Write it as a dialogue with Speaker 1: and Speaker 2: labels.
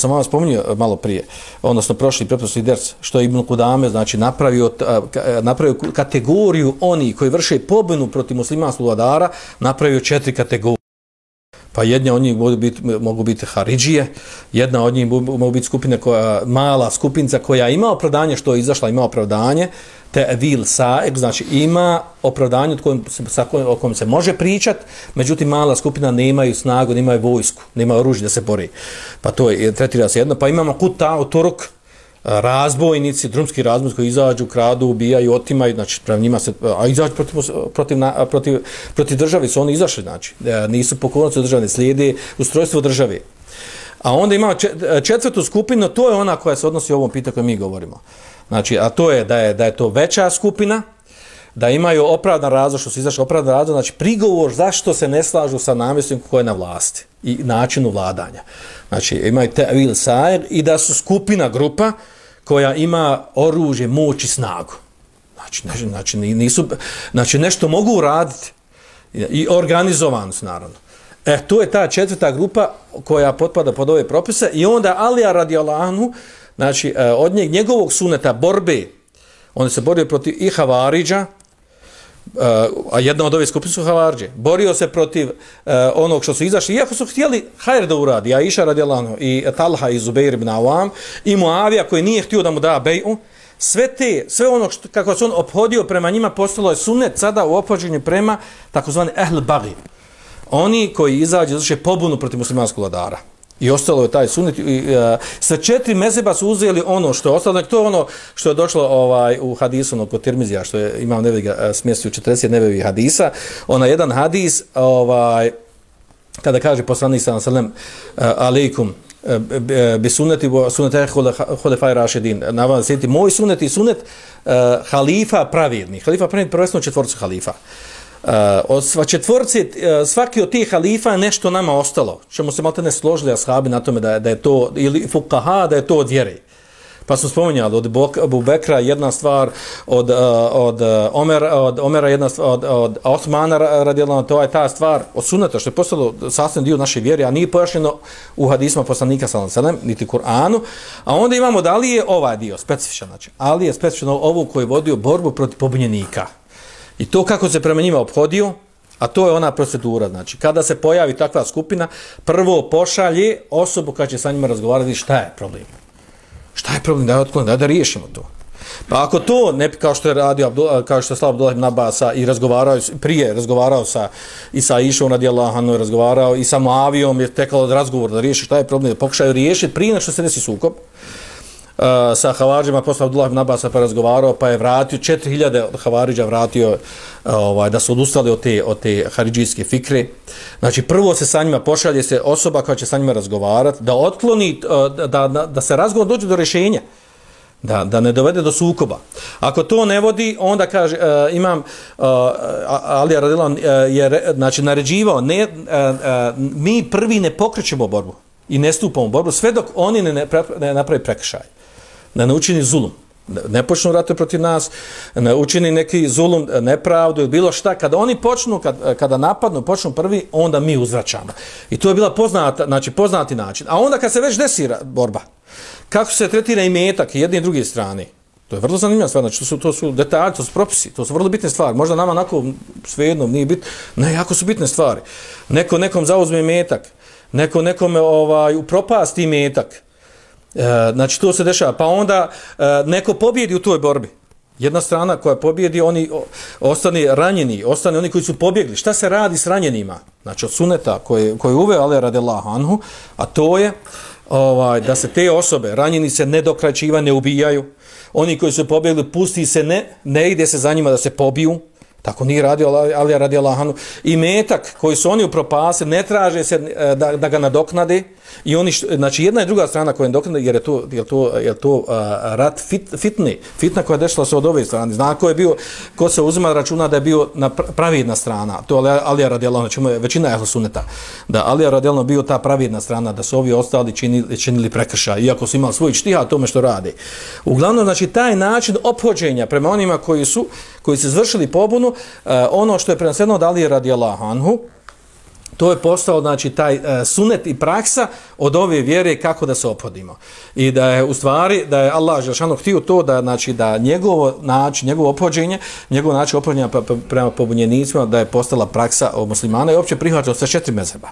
Speaker 1: sam vam spominio e, malo prije, odnosno prošli pretpostavni ders, što je Ibn Kudame znači, napravio, e, e, napravio kategoriju oni koji vrše pobunu protiv muslimanskog vladara, napravio četiri kategorije. Pa jedna od njih mogu biti, mogu biti Haridžije, jedna od njih mogu biti skupina koja, mala skupinca koja ima opravdanje, što je izašla, ima opravdanje, te vil saek, znači ima opravdanje kojim se, sa kojim, o kojem se može pričat, međutim mala skupina nemaju snagu, nemaju vojsku, nemaju oružje da se bori. Pa to je, tretira se jedno. Pa imamo kuta, turuk, razbojnici, drumski razbojnici koji izađu, kradu, ubijaju, otimaju, znači prema njima se, a izađu protiv, protiv, protiv, protiv države, su oni izašli, znači, e, nisu pokolnice državne, slijede ustrojstvo države. A onda imamo četvrtu skupinu, to je ona koja se odnosi u ovom pitanju koje mi govorimo. Znači, a to je da je da je to veća skupina, da imaju opravdan razlog što su izašli opravdan razlog, znači prigovor zašto se ne slažu sa namjesnikom koji je na vlasti i načinu vladanja. Znači, imaju tevil sair i da su skupina, grupa koja ima oružje, moć i snagu. Znači, ne, znači, nisu, znači nešto mogu uraditi i organizovano su, naravno. E, to je ta četvrta grupa koja potpada pod ove propise i onda Alija Radiolanu, znači, e, od njeg, njegovog suneta, borbe, on se borio protiv i Havariđa, a jedna od ove skupine su Havarđe, borio se protiv uh, onog što su izašli, iako su htjeli hajr da uradi, a Iša radijalano i Talha i Zubeir ibn Awam, i Muavija koji nije htio da mu da beju, sve te, sve ono što, kako se on obhodio prema njima, postalo je sunet sada u opođenju prema takozvani Ehl Bagi. Oni koji izađe, znači pobunu protiv muslimanskog vladara. I ostalo je taj sunet. I, a, sa četiri mezeba su uzeli ono što je ostalo. Dakle, to je ono što je došlo ovaj, u hadisu ono, kod Tirmizija, što je imao nevevi uh, smjestio 40 nevevi hadisa. Ona jedan hadis, ovaj, kada kaže poslanik sa sallam, uh, alaikum, bi suneti bo sunete hulefaj rašedin na vam moj sunet i sunet uh, e, halifa pravedni halifa pravedni prvenstveno četvorcu halifa Uh, Eh, od sva četvorci, uh, svaki od tih halifa je nešto nama ostalo. Čemu se malo ne složili ashabi na tome da da je to, ili fukaha, da je to od vjere. Pa smo spominjali od Abu Bekra jedna stvar, od, uh, od, Omer, od Omera jedna stvar, od, od Osmana radijalno, to je ta stvar od suneta, što je postalo sasvim dio naše vjere, a nije pojašnjeno u hadisma poslanika sallam niti Kur'anu. A onda imamo da li je ovaj dio specifičan, znači, ali je specifično ovu koji je vodio borbu protiv pobunjenika. I to kako se prema njima obhodio, a to je ona procedura, znači, kada se pojavi takva skupina, prvo pošalje osobu koja će sa njima razgovarati šta je problem. Šta je problem, da je otklon, da, da riješimo to. Pa ako to ne kao što je radio Abdullah, kao što je Slav Abdullah Nabasa i razgovarao prije razgovarao sa i sa Išom radijallahu anhu razgovarao i sa Muavijom je tekalo razgovor da riješi šta je problem da pokušaju riješiti prije nego što se desi sukob uh, sa Havariđima, posle Abdullah ibn Abbas pa razgovarao, pa je vratio, 4000 od Havariđa vratio uh, ovaj, da su odustali od te, od te haridžijske fikre. Znači, prvo se sa njima pošalje se osoba koja će sa njima razgovarati, da otkloni, uh, da, da, da se razgovor dođe do rješenja. Da, da ne dovede do sukoba. Ako to ne vodi, onda kaže, uh, imam, uh, Ali Radilan uh, je znači, naređivao, ne, uh, uh, mi prvi ne pokrećemo borbu i ne stupamo u borbu, sve dok oni ne, ne, ne napravi prekršaj da ne učini zulum, ne počnu rate protiv nas, ne učini neki zulum, nepravdu ili bilo šta, kada oni počnu, kad, kada napadnu, počnu prvi, onda mi uzvraćamo. I to je bila poznata, znači poznati način. A onda kad se već desira borba, kako se tretira i metak jedne i druge strane, to je vrlo zanimljiva stvar, znači to su, to su detalji, to su propisi, to su vrlo bitne stvari. Možda nama onako svejedno nije bit, ne, jako su bitne stvari. Neko nekom zauzme metak, neko nekome ovaj, upropasti metak, E, znači to se dešava. Pa onda e, neko pobjedi u toj borbi. Jedna strana koja pobjedi, oni ostane ranjeni, ostane oni koji su pobjegli. Šta se radi s ranjenima? Znači od suneta koje, koje uve Ale radijallahu anhu, a to je ovaj, da se te osobe, ranjeni se ne dokraćiva, ne ubijaju. Oni koji su pobjegli, pusti se, ne, ne ide se za njima da se pobiju. Tako nije radio Ali radi Allahanu. I metak koji su oni upropasili, ne traže se e, da, da ga nadoknade. I oni, znači jedna i druga strana koja je jer je to, jer to, jer to uh, rat fit, fitni, fitna koja je dešla se od ove strane. Zna ko je bio, ko se uzima računa da je bio na pravidna strana. To je Ali radi znači je većina ehla suneta. Da Ali radi bio ta pravidna strana, da su ovi ostali činili, činili prekrša, iako su imali svoj štiha tome što rade. Uglavnom, znači, taj način ophođenja prema onima koji su, koji su izvršili pobunu, uh, ono što je preneseno od Alije radi Anhu, to je postao znači taj e, sunet i praksa od ove vjere kako da se opodimo. i da je u stvari da je Allah dželešano htio to da znači da njegovo način njegovo opođenje, njegov način ophođenja pa, pa, prema pobunjenicima da je postala praksa muslimana i opće prihvaćeno sa četiri mezheba